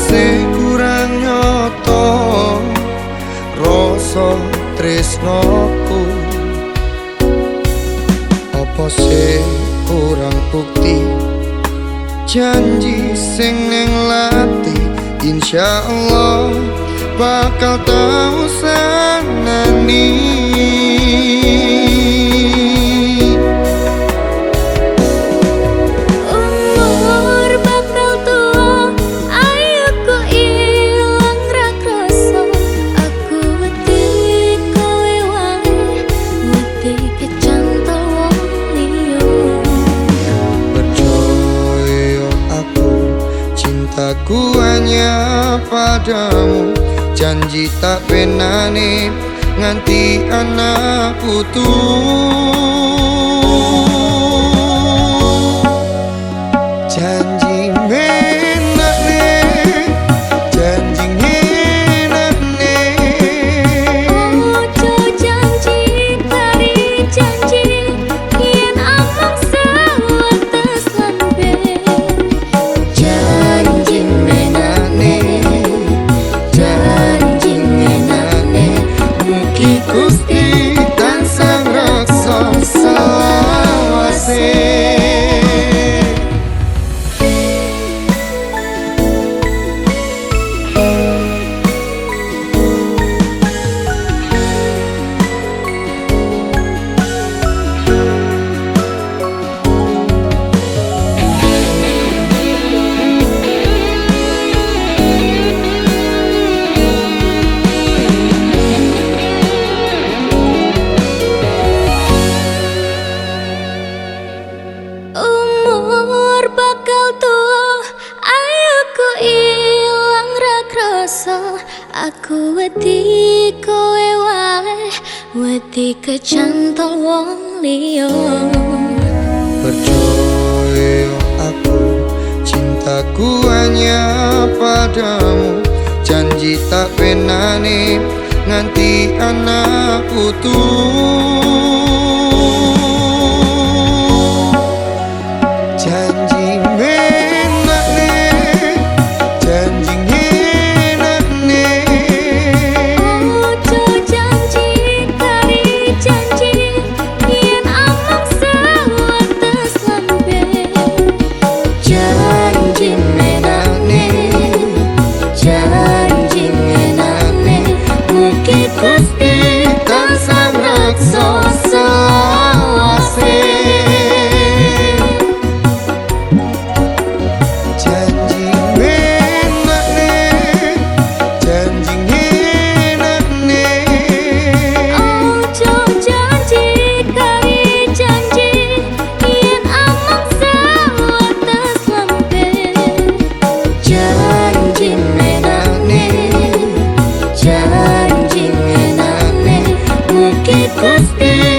apa sih kurang nyoto rasa tresnoku apa sih kurang bukti? Janji sing ning lati insyaallah bakal tau sanani Cintaku hanya padamu. Janji tak penane Nganti anak putu rakrasa Aku wedi kowe wae Wedi kecantol wong liya. Percaya aku Cintaku hanya padamu. Janji tak penane Nganti anak putu que tus